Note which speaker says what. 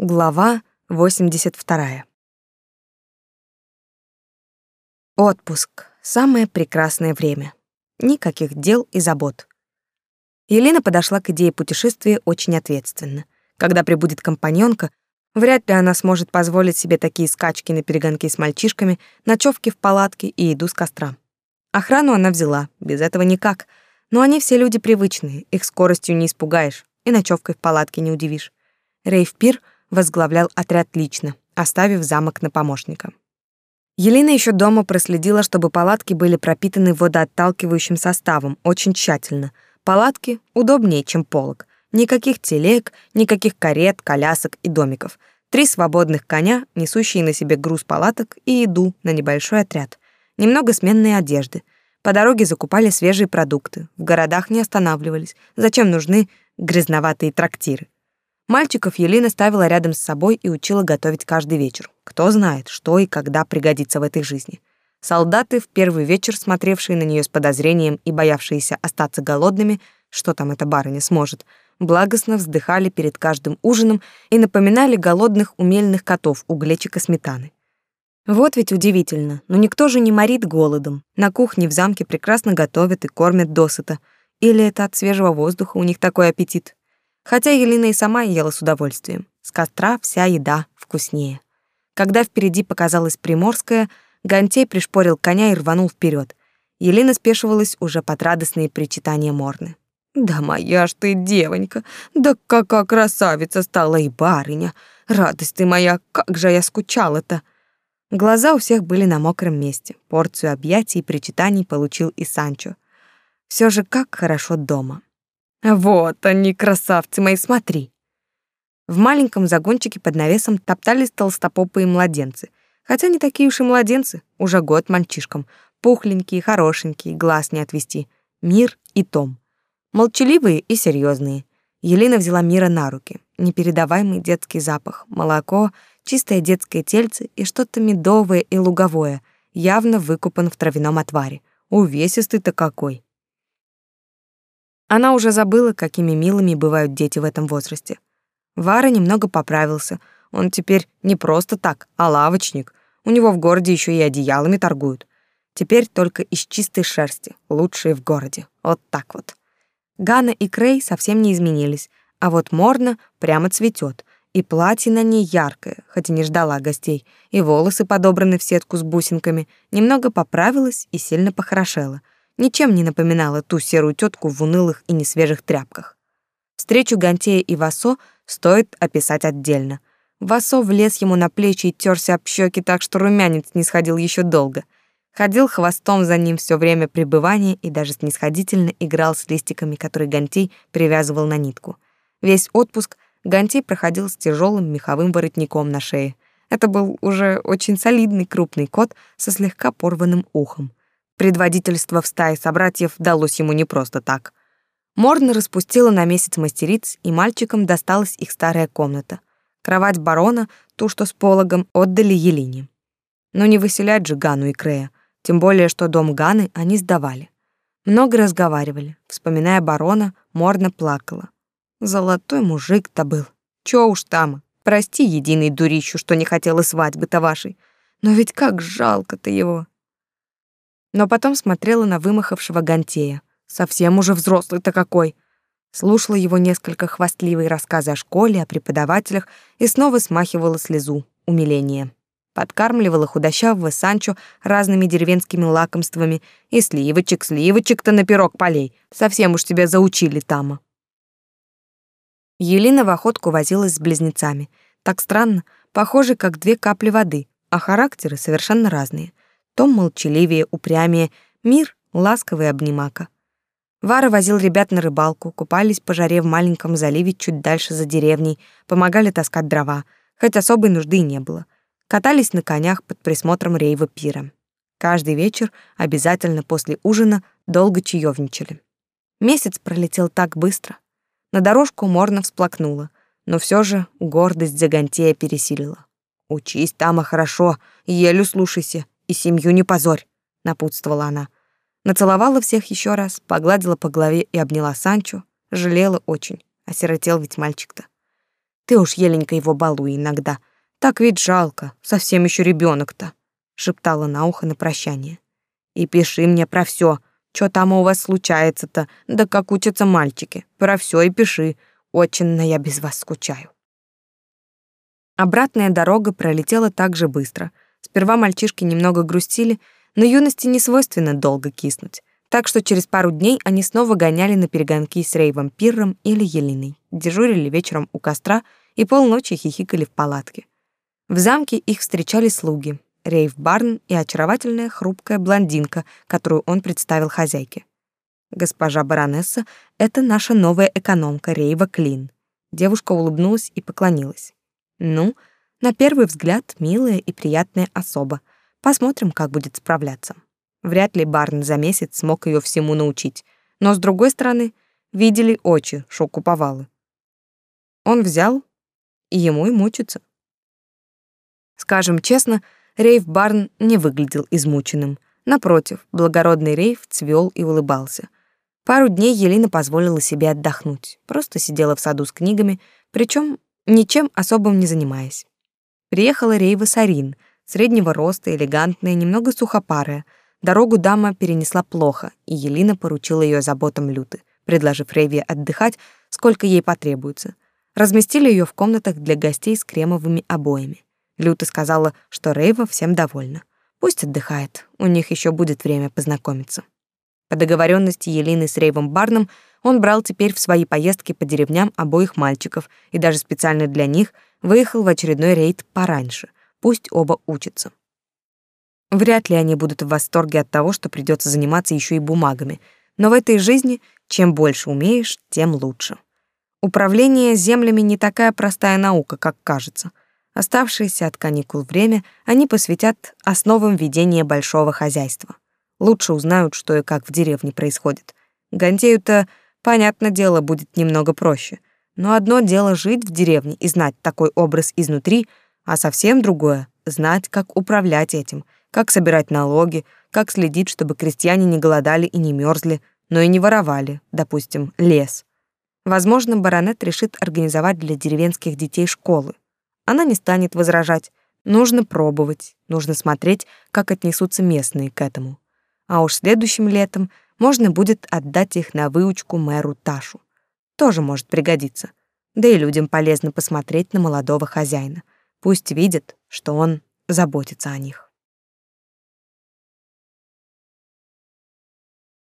Speaker 1: Глава 82. Отпуск — самое прекрасное время. Никаких дел и забот. Елена подошла к идее путешествия очень ответственно. Когда прибудет компаньонка, вряд ли она сможет позволить себе такие скачки на перегонки с мальчишками, ночевки в палатке и еду с костра. Охрану она взяла, без этого никак. Но они все люди привычные, их скоростью не испугаешь, и ночевкой в палатке не удивишь. Рейв Пир — возглавлял отряд лично, оставив замок на помощника. Елена еще дома проследила, чтобы палатки были пропитаны водоотталкивающим составом очень тщательно. Палатки удобнее, чем полог. Никаких телег, никаких карет, колясок и домиков. Три свободных коня, несущие на себе груз палаток и еду на небольшой отряд. Немного сменной одежды. По дороге закупали свежие продукты. В городах не останавливались. Зачем нужны грязноватые трактиры? Мальчиков Елена ставила рядом с собой и учила готовить каждый вечер. Кто знает, что и когда пригодится в этой жизни. Солдаты, в первый вечер смотревшие на нее с подозрением и боявшиеся остаться голодными, что там эта барыня сможет, благостно вздыхали перед каждым ужином и напоминали голодных умельных котов у сметаны. Вот ведь удивительно, но никто же не морит голодом. На кухне в замке прекрасно готовят и кормят досыта. Или это от свежего воздуха у них такой аппетит? Хотя Елена и сама ела с удовольствием. С костра вся еда вкуснее. Когда впереди показалась Приморская, Гантей пришпорил коня и рванул вперед. Елена спешивалась уже под радостные причитания Морны. «Да моя ж ты девонька! Да какая красавица стала и барыня! Радость ты моя, как же я скучала-то!» Глаза у всех были на мокром месте. Порцию объятий и причитаний получил и Санчо. Все же как хорошо дома. Вот они, красавцы мои, смотри. В маленьком загончике под навесом топтались толстопопые младенцы. Хотя не такие уж и младенцы, уже год мальчишкам. Пухленькие, хорошенькие, глаз не отвести. Мир и Том. Молчаливые и серьезные. Елена взяла Мира на руки. Непередаваемый детский запах, молоко, чистое детское тельце и что-то медовое и луговое, явно выкупан в травяном отваре. Увесистый-то какой. Она уже забыла, какими милыми бывают дети в этом возрасте. Вара немного поправился. Он теперь не просто так, а лавочник. У него в городе еще и одеялами торгуют. Теперь только из чистой шерсти, лучшие в городе. Вот так вот. Гана и Крей совсем не изменились, а вот Морна прямо цветет, и платье на ней яркое, хоть и не ждала гостей, и волосы подобраны в сетку с бусинками, немного поправилась и сильно похорошела — ничем не напоминала ту серую тетку в унылых и несвежих тряпках. Встречу Гантея и Васо стоит описать отдельно. Васо влез ему на плечи и терся об щеки так, что румянец не сходил еще долго. Ходил хвостом за ним все время пребывания и даже снисходительно играл с листиками, которые Гантей привязывал на нитку. Весь отпуск Гантей проходил с тяжелым меховым воротником на шее. Это был уже очень солидный крупный кот со слегка порванным ухом. Предводительство в стае собратьев далось ему не просто так. Морна распустила на месяц мастериц, и мальчикам досталась их старая комната. Кровать барона, ту, что с пологом, отдали Елине. Но не выселять же Гану и Крея, тем более, что дом Ганы они сдавали. Много разговаривали. Вспоминая барона, Морна плакала. Золотой мужик-то был. Чё уж там. Прости, единый дурищу, что не хотела свадьбы-то вашей. Но ведь как жалко-то его но потом смотрела на вымахавшего Гантея. Совсем уже взрослый-то какой. Слушала его несколько хвастливые рассказы о школе, о преподавателях и снова смахивала слезу умиления. Подкармливала худощавого Санчо разными деревенскими лакомствами и сливочек, сливочек-то на пирог полей. Совсем уж тебя заучили тама. Елена в охотку возилась с близнецами. Так странно, похожи как две капли воды, а характеры совершенно разные. Том молчаливее, упрямее, мир ласковый обнимака. Вара возил ребят на рыбалку, купались по жаре в маленьком заливе чуть дальше за деревней, помогали таскать дрова, хоть особой нужды и не было. Катались на конях под присмотром Рейва Пира. Каждый вечер, обязательно после ужина, долго чаевничали. Месяц пролетел так быстро. На дорожку Морна всплакнула, но все же гордость Загантея пересилила. «Учись, Тама, хорошо, елю слушайся, и семью не позорь, напутствовала она. Нацеловала всех еще раз, погладила по голове и обняла Санчо, жалела очень, осиротел ведь мальчик-то. Ты уж еленько его балуй иногда. Так ведь жалко, совсем еще ребенок-то, шептала на ухо на прощание. И пиши мне про все, что там у вас случается-то, да как учатся мальчики. Про все и пиши. Очень я без вас скучаю. Обратная дорога пролетела так же быстро. Сперва мальчишки немного грустили, но юности не свойственно долго киснуть. Так что через пару дней они снова гоняли на перегонки с Рейвом Пирром или Елиной, дежурили вечером у костра и полночи хихикали в палатке. В замке их встречали слуги, Рейв Барн и очаровательная хрупкая блондинка, которую он представил хозяйке. Госпожа баронесса — это наша новая экономка Рейва Клин. Девушка улыбнулась и поклонилась. Ну, на первый взгляд, милая и приятная особа. Посмотрим, как будет справляться. Вряд ли Барн за месяц смог ее всему научить. Но, с другой стороны, видели очи, шо куповалы. Он взял, и ему и мучиться. Скажем честно, Рейв Барн не выглядел измученным. Напротив, благородный Рейв цвел и улыбался. Пару дней Елена позволила себе отдохнуть. Просто сидела в саду с книгами, причем ничем особым не занимаясь. Приехала Рейва Сарин, среднего роста, элегантная, немного сухопарая — Дорогу дама перенесла плохо, и Елена поручила ее заботам Люты, предложив Рейве отдыхать, сколько ей потребуется. Разместили ее в комнатах для гостей с кремовыми обоями. Люта сказала, что Рейва всем довольна. Пусть отдыхает, у них еще будет время познакомиться. По договоренности Елены с Рейвом Барном он брал теперь в свои поездки по деревням обоих мальчиков и даже специально для них выехал в очередной рейд пораньше. Пусть оба учатся. Вряд ли они будут в восторге от того, что придется заниматься еще и бумагами, но в этой жизни чем больше умеешь, тем лучше. Управление землями не такая простая наука, как кажется. Оставшееся от каникул время они посвятят основам ведения большого хозяйства. Лучше узнают, что и как в деревне происходит. Гантею-то, понятное дело, будет немного проще. Но одно дело жить в деревне и знать такой образ изнутри, а совсем другое — знать, как управлять этим — как собирать налоги, как следить, чтобы крестьяне не голодали и не мерзли, но и не воровали, допустим, лес. Возможно, баронет решит организовать для деревенских детей школы. Она не станет возражать. Нужно пробовать, нужно смотреть, как отнесутся местные к этому. А уж следующим летом можно будет отдать их на выучку мэру Ташу. Тоже может пригодиться. Да и людям полезно посмотреть на молодого хозяина. Пусть видят, что он заботится о них.